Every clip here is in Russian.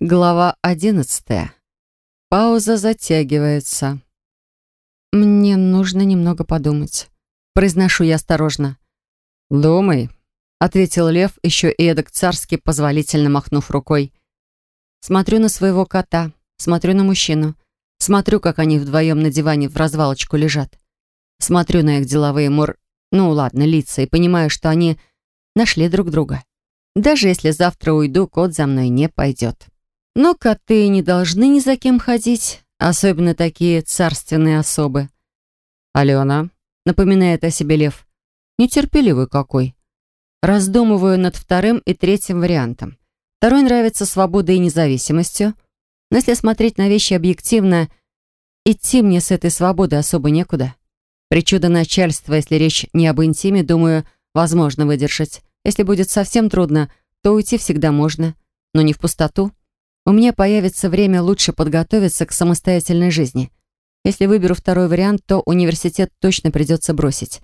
Глава одиннадцатая. Пауза затягивается. «Мне нужно немного подумать». Произношу я осторожно. «Думай», — ответил Лев, еще и эдак царски позволительно махнув рукой. Смотрю на своего кота, смотрю на мужчину, смотрю, как они вдвоем на диване в развалочку лежат. Смотрю на их деловые мор... Ну ладно, лица, и понимаю, что они нашли друг друга. Даже если завтра уйду, кот за мной не пойдет. Но коты не должны ни за кем ходить, особенно такие царственные особы. «Алена», — напоминает о себе лев, — нетерпеливый какой. Раздумываю над вторым и третьим вариантом. Второй нравится свободой и независимостью, но если смотреть на вещи объективно, идти мне с этой свободой особо некуда. Причуда начальства, если речь не об интиме, думаю, возможно выдержать. Если будет совсем трудно, то уйти всегда можно, но не в пустоту. У меня появится время лучше подготовиться к самостоятельной жизни. Если выберу второй вариант, то университет точно придется бросить.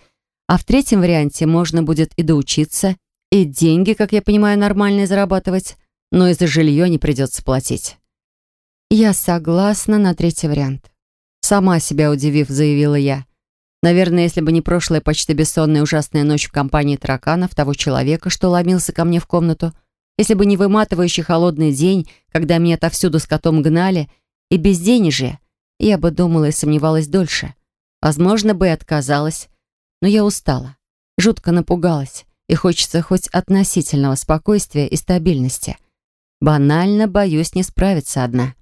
А в третьем варианте можно будет и доучиться, и деньги, как я понимаю, нормальные зарабатывать, но и за жилье не придется платить. Я согласна на третий вариант. Сама себя удивив, заявила я. Наверное, если бы не прошлая почти бессонная ужасная ночь в компании тараканов того человека, что ломился ко мне в комнату, если бы не выматывающий холодный день, когда меня отовсюду с котом гнали, и безденежье, я бы думала и сомневалась дольше. Возможно, бы и отказалась. Но я устала, жутко напугалась, и хочется хоть относительного спокойствия и стабильности. Банально боюсь не справиться одна.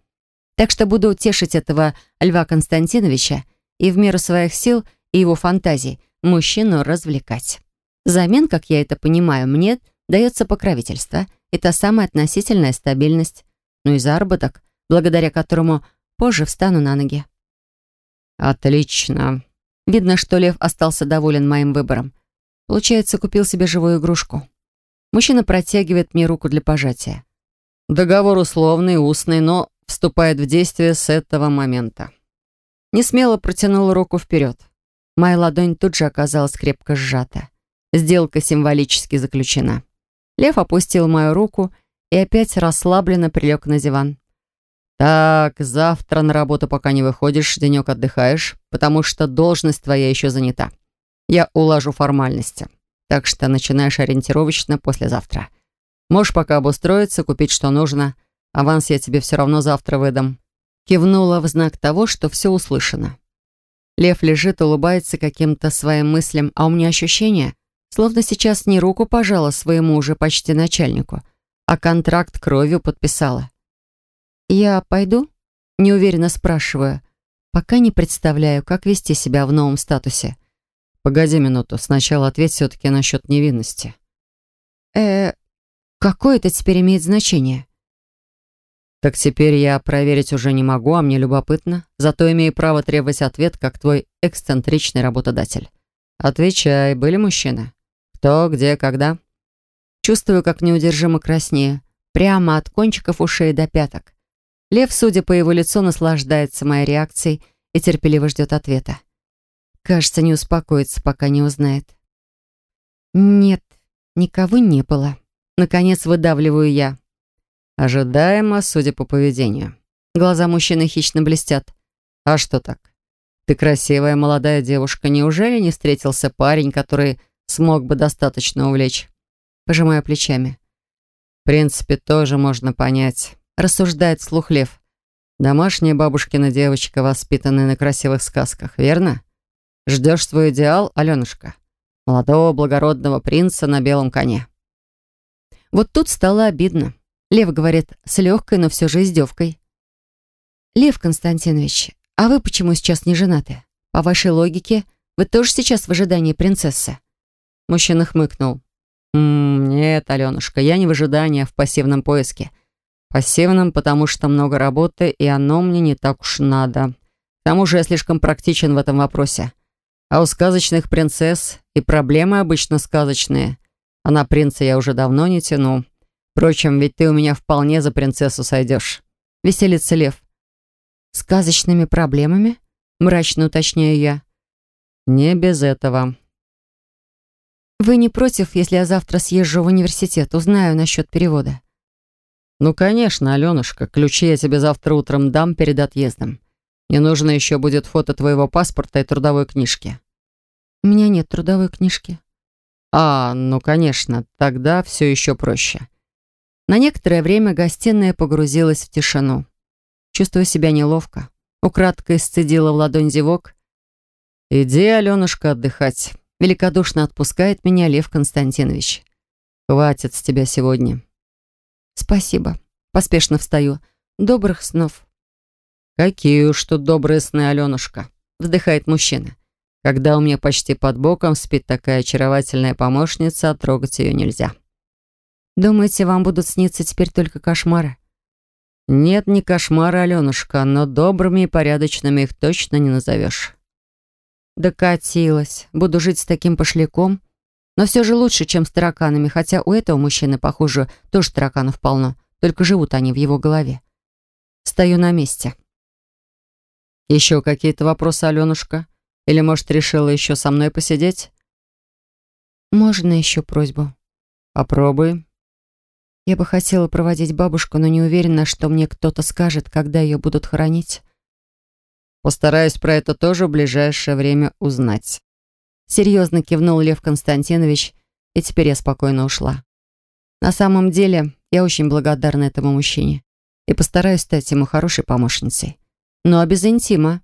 Так что буду утешить этого Льва Константиновича и в меру своих сил – и его фантазий мужчину развлекать. Взамен, как я это понимаю, мне дается покровительство и та самая относительная стабильность, ну и заработок, благодаря которому позже встану на ноги. «Отлично». Видно, что Лев остался доволен моим выбором. Получается, купил себе живую игрушку. Мужчина протягивает мне руку для пожатия. Договор условный, устный, но вступает в действие с этого момента. Не смело протянул руку вперед. Моя ладонь тут же оказалась крепко сжата. Сделка символически заключена. Лев опустил мою руку и опять расслабленно прилег на диван. «Так, завтра на работу пока не выходишь, денек отдыхаешь, потому что должность твоя еще занята. Я улажу формальности, так что начинаешь ориентировочно послезавтра. Можешь пока обустроиться, купить что нужно. Аванс я тебе все равно завтра выдам». Кивнула в знак того, что все услышано. Лев лежит, улыбается каким-то своим мыслям, а у меня ощущение, словно сейчас не руку пожала своему уже почти начальнику, а контракт кровью подписала. «Я пойду?» — неуверенно спрашиваю. Пока не представляю, как вести себя в новом статусе. «Погоди минуту, сначала ответь все-таки насчет невинности». «Э, какое это теперь имеет значение?» Так теперь я проверить уже не могу, а мне любопытно. Зато имею право требовать ответ, как твой эксцентричный работодатель. Отвечай, были мужчины? Кто, где, когда? Чувствую, как неудержимо краснею. Прямо от кончиков ушей до пяток. Лев, судя по его лицу, наслаждается моей реакцией и терпеливо ждет ответа. Кажется, не успокоится, пока не узнает. Нет, никого не было. Наконец выдавливаю я. Ожидаемо, судя по поведению. Глаза мужчины хищно блестят. А что так? Ты красивая молодая девушка. Неужели не встретился парень, который смог бы достаточно увлечь? Пожимая плечами. В принципе, тоже можно понять. Рассуждает вслух Лев. Домашняя бабушкина девочка, воспитанная на красивых сказках, верно? Ждешь свой идеал, Аленушка? Молодого благородного принца на белом коне. Вот тут стало обидно. Лев говорит с легкой, но все же издевкой. «Лев Константинович, а вы почему сейчас не женаты? По вашей логике, вы тоже сейчас в ожидании принцессы?» Мужчина хмыкнул. «М -м, «Нет, Аленушка, я не в ожидании, а в пассивном поиске. Пассивном, потому что много работы, и оно мне не так уж надо. К тому же я слишком практичен в этом вопросе. А у сказочных принцесс и проблемы обычно сказочные. А на принца я уже давно не тяну. Впрочем, ведь ты у меня вполне за принцессу сойдешь. Веселится лев. Сказочными проблемами? Мрачно уточняю я. Не без этого. Вы не против, если я завтра съезжу в университет, узнаю насчет перевода? «Ну, конечно, Аленушка, ключи я тебе завтра утром дам перед отъездом. Мне нужно еще будет фото твоего паспорта и трудовой книжки». «У меня нет трудовой книжки». «А, ну, конечно, тогда все еще проще». На некоторое время гостиная погрузилась в тишину. Чувствуя себя неловко, украдкой сцедила в ладонь зевок. «Иди, Аленушка, отдыхать», — великодушно отпускает меня Лев Константинович. «Хватит с тебя сегодня». «Спасибо». Поспешно встаю. «Добрых снов». «Какие уж тут добрые сны, Аленушка», — вздыхает мужчина. «Когда у меня почти под боком спит такая очаровательная помощница, трогать ее нельзя». «Думаете, вам будут сниться теперь только кошмары?» «Нет, не кошмары, Аленушка, но добрыми и порядочными их точно не назовешь». Докатилась. Буду жить с таким пошляком. Но все же лучше, чем с тараканами, хотя у этого мужчины, похоже, тоже тараканов полно, только живут они в его голове. Стою на месте. «Еще какие-то вопросы, Аленушка? Или, может, решила еще со мной посидеть?» «Можно еще просьбу?» «Попробуй». «Я бы хотела проводить бабушку, но не уверена, что мне кто-то скажет, когда ее будут хоронить». «Постараюсь про это тоже в ближайшее время узнать». Серьезно кивнул Лев Константинович, и теперь я спокойно ушла. На самом деле, я очень благодарна этому мужчине и постараюсь стать ему хорошей помощницей. Но без интима.